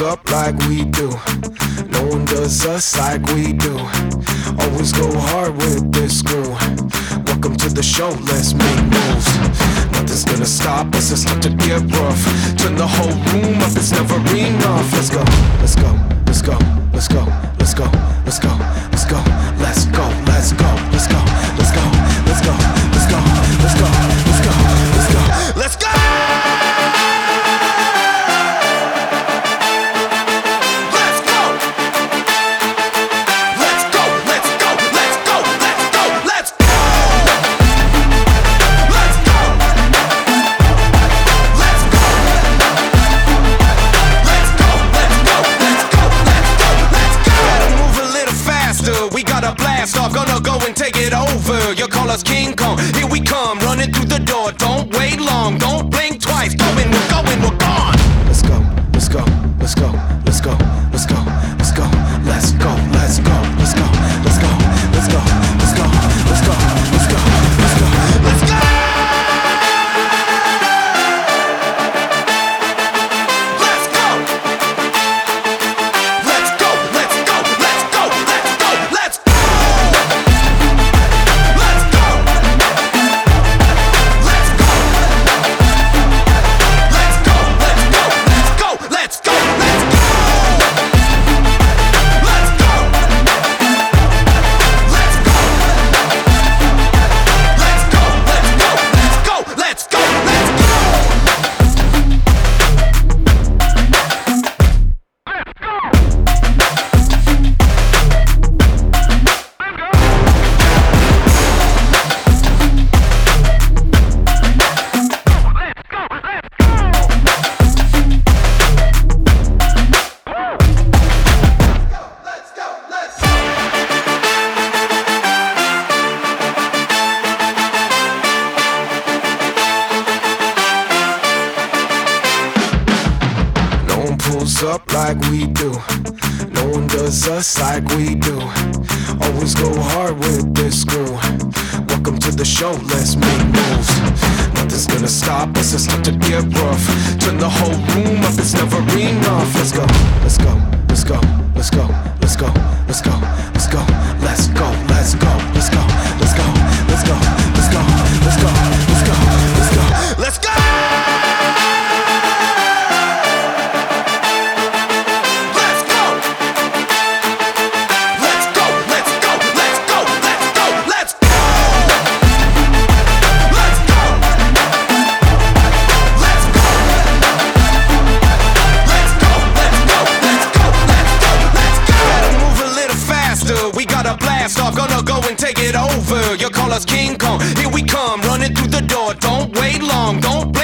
up like we do. No one does us like we do. Always go hard with this crew. Welcome to the show, let's make moves. Nothing's gonna stop us, it's time to get rough. Turn the whole room up blast off, gonna go and take it over. You call us King Kong. He up like we do. No one does us like we do. Always go hard with this crew. Welcome to the show, let's make moves. Nothing's gonna stop us, it's time to get rough. Turn the whole room up, got a blast off. Gonna go and take it over. You call us King Kong. Here we come, running through the door. Don't wait long. Don't